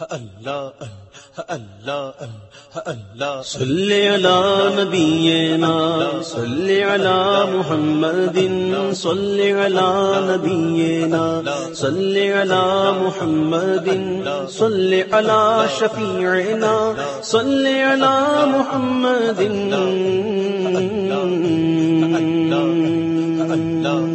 اللہ اللہ اللہ صلی علی نبینا، صلی علی محمد، صلی علی نبینا، صلی علی محمد، صلی علی شفیعنا، صلی علی محمد.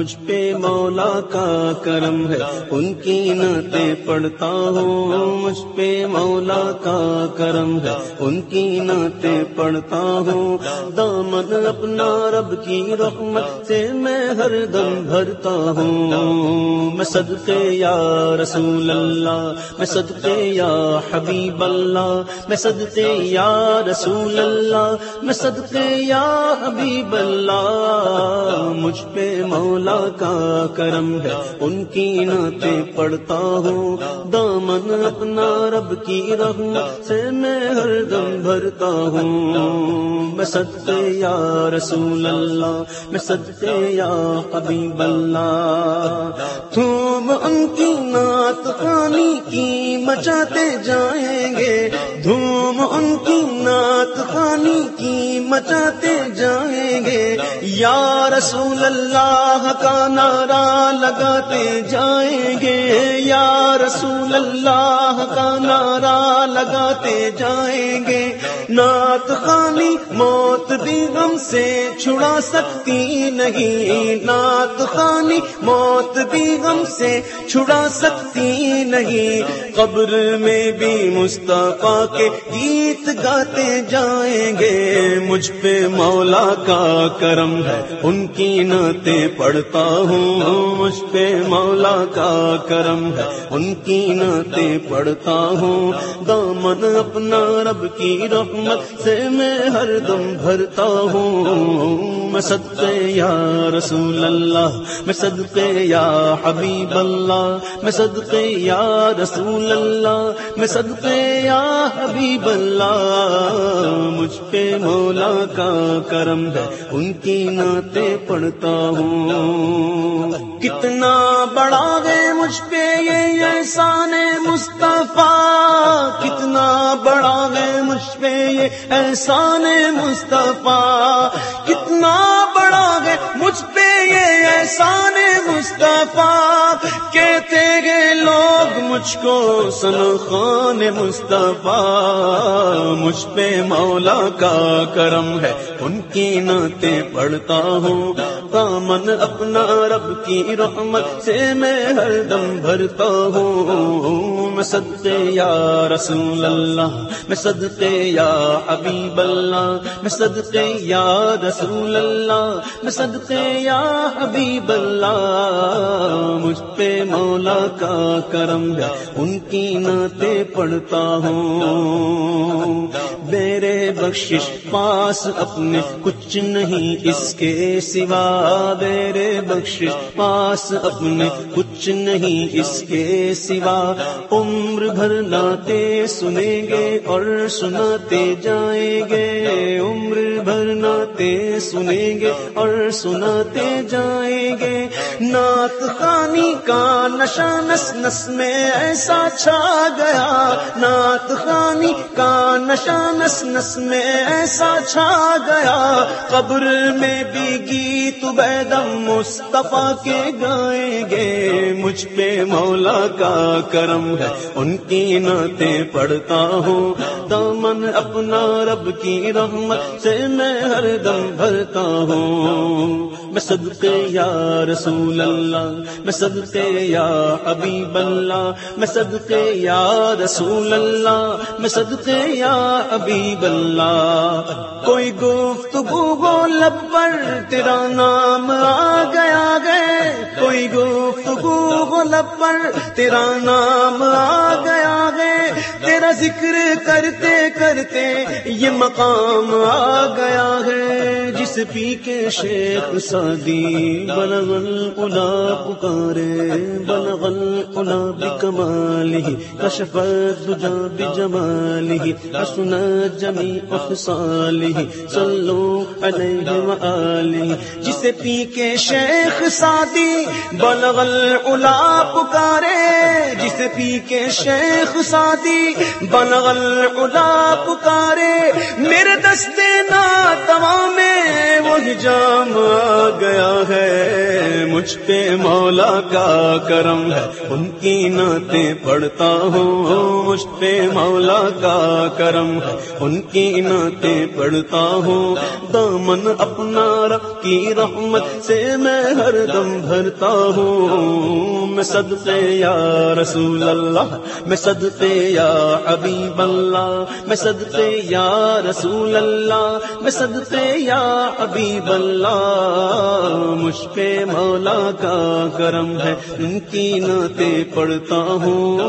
مجھ پہ مولا کا کرم ہے، ان کی نعتیں پڑھتا ہوں۔ مجھ پہ مولا کا کرم ہے، ان کی نعتیں پڑھتا ہوں۔ دامن اپنا رب کی رحمت سے میں ہر دم بھرتا ہوں۔ میں صدقے یا رسول اللہ، میں صدقے یا حبیب اللہ، میں صدقے یا رسول اللہ، میں صدقے یا حبیب اللہ۔ مجھ پہ مولا کا کرم ہے، ان کی نعتیں پڑھتا ہوں۔ دامن اپنا رب کی رحمت سے میں ہر دم بھرتا ہوں۔ میں صدقے یا رسول اللہ، میں صدقے یا حبیب اللہ۔ تم ان کی نعت خانی کی مچاتے جائیں گے۔ دھوم ان کی نعت خانی کی مچاتے جائیں گے۔ یا رسول اللہ کا نعرہ لگاتے جائیں گے۔ یا رسول اللہ کا نعرہ لگاتے جائیں گے۔ نعت خانی موت بھی غم سے چھڑا سکتی نہیں۔ نعت خانی موت بھی غم سے چھڑا سکتی نہیں۔ قبر میں بھی مصطفیٰ کے گیت گاتے جائیں گے۔ مجھ مجھ پہ مولا کا کرم ہے، ان کی نعتیں پڑھتا ہوں۔ مجھ پہ مولا کا کرم ہے، ان کی نعتیں پڑھتا ہوں۔ دامن اپنا رب کی رحمت سے میں ہر دم بھرتا ہوں۔ میں صدقے یا رسول اللہ، میں صدقے یا حبیب اللہ، میں صدقے یا رسول اللہ، میں صدقے یا حبیب اللہ۔ مجھ پہ مولا کا کرم ہے، ان کی نعتیں پڑھتا ہوں۔ کتنا بڑا گئے مجھ پہ یہ احسان مصطفیٰ۔ کتنا بڑا گئے مجھ پہ یہ احسان مصطفیٰ۔ کتنا بڑا گئے مجھ پہ یہ احسان مصطفیٰ۔ مجھ کو سن خان مصطفیٰ مجھ پہ مولا کا کرم ہے۔ ان کی نعتیں پڑھتا ہوں۔ دامن اپنا رب کی رحمت سے میں ہر دم بھرتا ہوں۔ میں صدقے یا رسول اللہ، میں صدقے یا حبیب اللہ، میں صدقے یا رسول اللہ، میں صدقے یا حبیب اللہ۔ مجھ پہ مولا کا کرم ہے، ان کی نعتیں پڑھتا ہوں۔ میرے بخشش پاس اپنے کچھ نہیں، اس کے سوا میرے بخشش پاس اپنے کچھ نہیں، اس کے سوا عمر بھر ناتے سنیں گے اور سناتے جائیں گے۔ عمر بھر ناتے سنیں گے اور سناتے جائیں گے۔ نعت خانی کا نشہ نس نس میں ایسا چھا گیا۔ نعت خانی کا نشہ نس نس میں ایسا چھا گیا۔ قبر میں بھی گیت بیدم مصطفیٰ کے گائیں گے۔ مجھ پہ مولا کا کرم ہے، ان کی نعتیں پڑھتا ہوں۔ دامن اپنا رب کی رحمت سے میں ہر دم بھرتا ہوں۔ میں صدقے یا رسول اللہ، میں صدقے یا حبیب اللہ، میں صدقے یا رسول اللہ، میں صدقے یا حبیب اللہ۔ کوئی گفتگو گو لب پر، تیرا نام آ گیا گئے کوئی گفتگو گو لب پر، تیرا نام آ گیا گئے تیرا ذکر کرتے کرتے یہ مقام آ گیا ہے، جس پی کے شیخ سادی بلغل الا پکارے، بلغل الا بکمالی کشف دجا بجمالی حسن جمی افصالی صلو علیہ وآلہ جسے پی کے شیخ سادی بلغل الا پکارے جسے پی کے شیخ سادی بلغل الا پکارے۔ میرے دستے نا تمام وہی جام آ گیا ہے۔ مجھ پہ مولا کا کرم ہے۔ ان کی نعتیں پڑھتا ہوں۔ مجھ پہ مولا کا کرم ہے۔ ان کی نعتیں پڑھتا ہوں۔ دامن اپنا رب کی رحمت سے میں ہر دم بھرتا ہوں۔ میں صدقے یا رسول اللہ۔ میں صدقے یا حبیب اللہ، میں صدقے یا رسول اللہ، میں صدقے یا حبیب اللہ۔ مجھ پہ مولا کا کرم ہے، ان کی نعتیں پڑھتا ہوں۔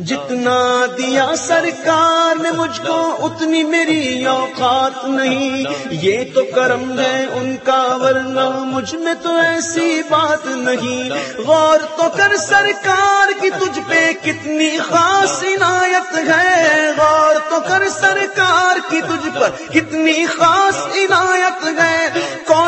جتنا دیا سرکار نے مجھ کو، اتنی میری اوقات نہیں۔ یہ تو کرم ہے ان کا، ورنہ مجھ میں تو ایسی بات نہیں۔ غور تو کر سرکار کی، تجھ پہ کتنی خاص عنایت ہے۔ غور تو کر سرکار کی، تجھ پر کتنی خاص عنایت ہے۔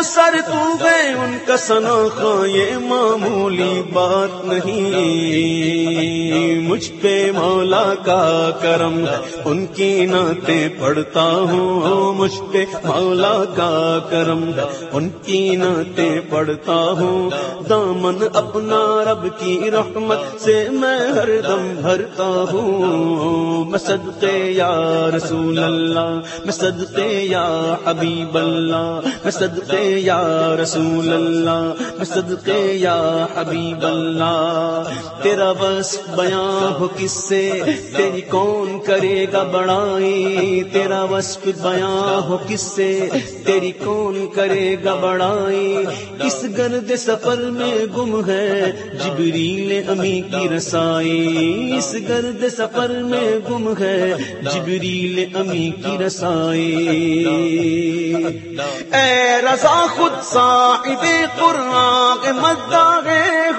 کوسر تو گئے ان کا سناخا یہ معمولی بات نہیں۔ مجھ پہ مولا کا کرم ہے، ان کی نعتیں پڑھتا ہوں۔ مجھ پہ مولا کا کرم ہے، ان کی نعتیں پڑھتا ہوں۔ دامن اپنا رب کی رحمت سے میں ہر دم بھرتا ہوں۔ میں صدقے یا رسول اللہ، میں صدقے یا حبیب اللہ، میں صدقے یا رسول اللہ صدقے یا حبیب اللہ۔ تیرا بس بیان ہو کس سے؟ تیری کون کرے گا بڑائی؟ تیرا وصف بیاں ہو کس سے؟ تیری کون کرے گا بڑائی؟ اس گرد سفر میں گم ہے جبریل امی کی رسائی۔ اس گرد سفر میں گم ہے جبریل امی کی رسائی۔ اے رضا خود صاحب قرآن کے مداغ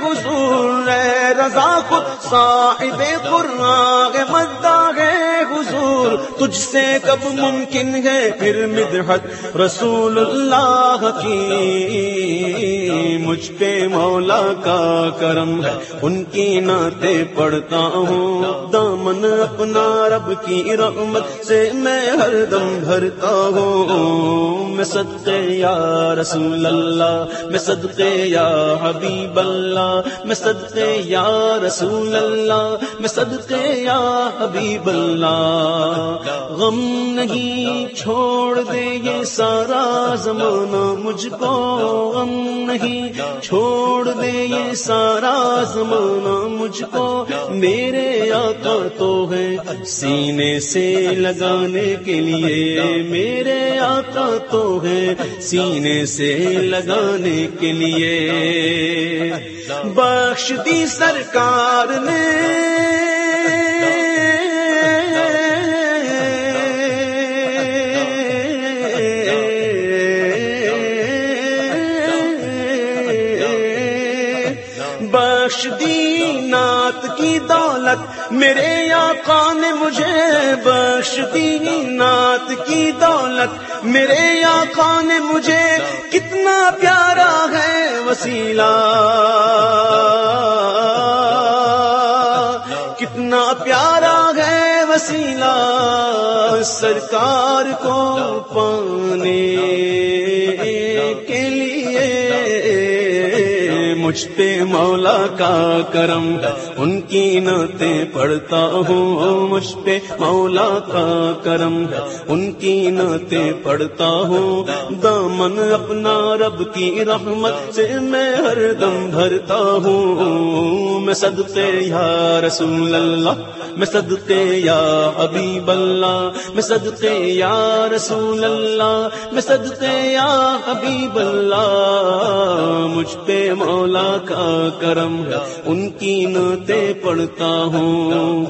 حضور رضا خود صاحب قرآن کے مداغ حضور۔ تجھ سے کب ممکن ہے پھر مدحت رسول اللہ کی؟ مجھ پہ مولا کا کرم ہے، ان کی نعتیں پڑھتا ہوں۔ دامن اپنا رب کی رحمت سے میں ہر دم بھرتا ہوں۔ میں صدقے یا رسول اللہ، میں صدقے یا حبیب اللہ، میں صدقے یا رسول اللہ، میں صدقے یا حبیب اللہ۔ غم نہیں چھوڑ دے یہ سارا زمانہ مجھ کو، غم نہیں چھوڑ دے یہ سارا زمانہ مجھ کو۔ میرے آقا تو ہے سینے سے لگانے کے لیے۔ میرے آقا تو ہے سینے سے لگانے کے لیے۔ بخش دی سرکار نے میرے آقا نے مجھے بخش دی نات کی دولت۔ میرے آقا نے مجھے کتنا پیارا ہے وسیلہ۔ کتنا پیارا ہے وسیلہ سرکار کو پانے کے لیے۔ مجھ پہ مولا کا کرم۔ ان کی نعتیں پڑھتا ہوں مجھ پہ مولا کا کرم ہے ان کی نعتیں پڑھتا ہوں دامن اپنا رب کی رحمت سے میں ہر دم بھرتا ہوں میں صدقے یا رسول اللہ میں صدقے یا حبیب اللہ میں صدقے یا رسول اللہ میں صدقے یا حبیب اللہ مجھ پہ مولا کا کرم ہے ان کی نعتیں نعتیں پڑھتا ہوں۔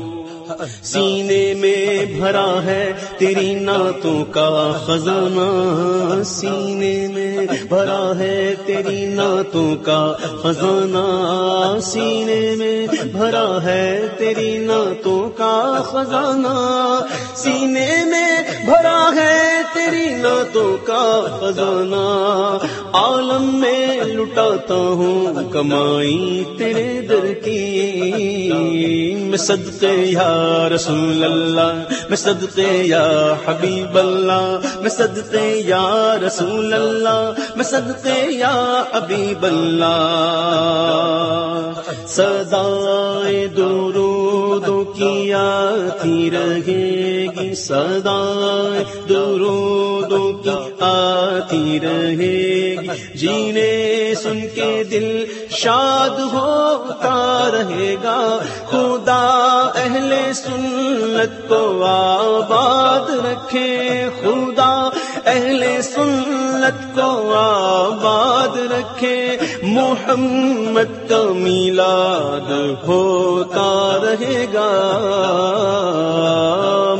سینے میں بھرا ہے تیری نعتوں کا خزانہ۔ سینے میں بھرا ہے تیری نعتوں کا خزانہ۔ سینے میں بھرا ہے تیری نعتوں کا خزانہ۔ سینے میں بھرا ہے تیری نعتوں کا خزانہ عالم میں لٹاتا ہوں، کمائی تیرے در کی۔ میں صدقے یا رسول اللہ میں صدقے یا حبیب اللہ میں صدقے یا رسول اللہ میں صدقے یا حبیب اللہ سدائے درودوں کی آتی رہے گی سدائے درودوں کی آتی رہے گی۔ جینے سن کے دل شاد ہوتا رہے گا۔ خدا اہل سنت کو آباد رکھے۔ خدا اہل سنت کو آباد رکھے محمد کا میلاد ہوتا رہے گا۔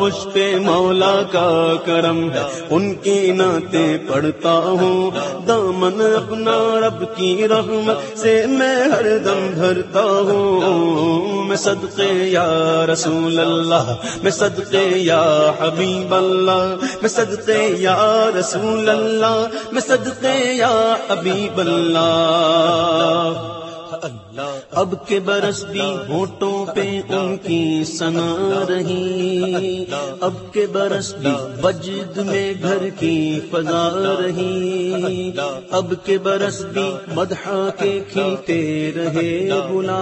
مجھ پہ مولا کا کرم ہے۔ ان کی نعتیں پڑھتا ہوں۔ دامن اپنا رب کی رحمت سے میں ہر دم بھرتا ہوں۔ میں صدقے یا رسول اللہ، میں صدقے یا حبیب اللہ، میں صدقے یا رسول اللہ، میں صدقے یا حبیب اللہ۔ اب کے برس بھی ہوٹوں پہ ان کی سنا رہی۔ اب کے برس بھی وجد میں گھر کی فضا رہی۔ اب کے برس بھی مدحا کے کھیلتے رہے گلا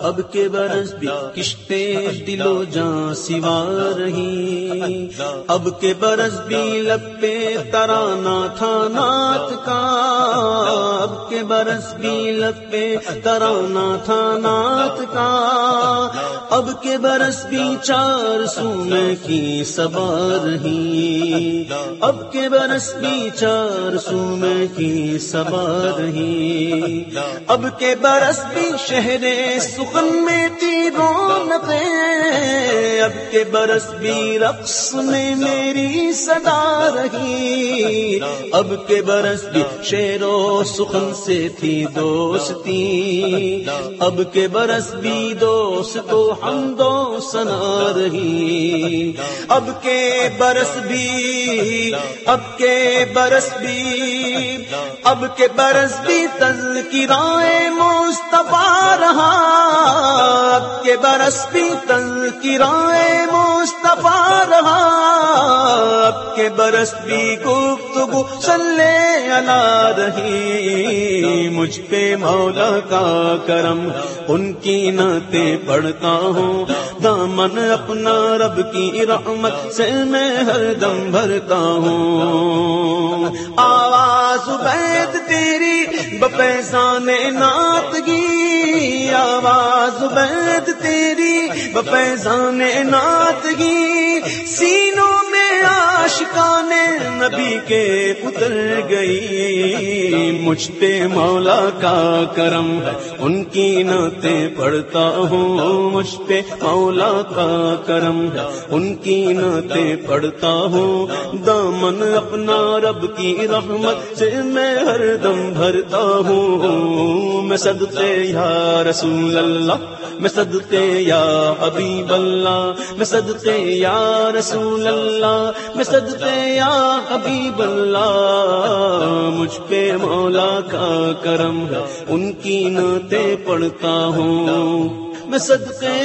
اب کے برس بھی کشتے دلو جاں سوا رہی۔ اب کے برس بھی لپے ترانا تھا نات کا۔ اب کے برس بھی لپے ترانا تھا نات کا۔ اب کے برس بھی چار سونے کی سبا رہی۔ اب کے برس بھی چار سونے کی سبا رہی۔ اب کے برس بھی شہر سخن میں تیروں اب کے برس بھی رقص میں میری صدا رہی۔ اب کے برس بھی شیر و سخن سے تھی دوستی۔ اب کے برس بھی دوست تو ہم دو سنا رہی۔ اب کے برس بھی، اب کے برس بھی، اب کے برس بھی تل کی رائے مصطفیٰ رہا۔ اب کے برس بھی تل کی رائے مصطفیٰ رہا۔ اب کے برس بھی گفتگو سلے علا رہی۔ مجھ پہ مولا کا کرم، ان کی نعتیں پڑھتا ہوں۔ دامن اپنا رب کی رحمت سے میں ہر دم بھرتا ہوں۔ آواز بید تیری بپیسان نعت گی آواز بید تیری بپیسان نعت گی سینوں میں عاشقان نبی کے اتر گئی۔ مجھ پہ مولا کا کرم ہے، ان کی نعتیں پڑھتا ہوں۔ مجھ پہ مولا کا کرم ہے، ان کی نعتیں پڑھتا ہوں۔ دامن اپنا رب کی رحمت سے میں ہر دم بھرتا ہوں۔ میں صدقے یا رسول اللہ، میں صدقے یا حبیب اللہ، میں صدقے یا رسول اللہ، میں صدقے یا حبیب اللہ، مجھ پہ مولا کا کرم ہے، ان کی نعتیں پڑھتا ہوں۔ میں صدقے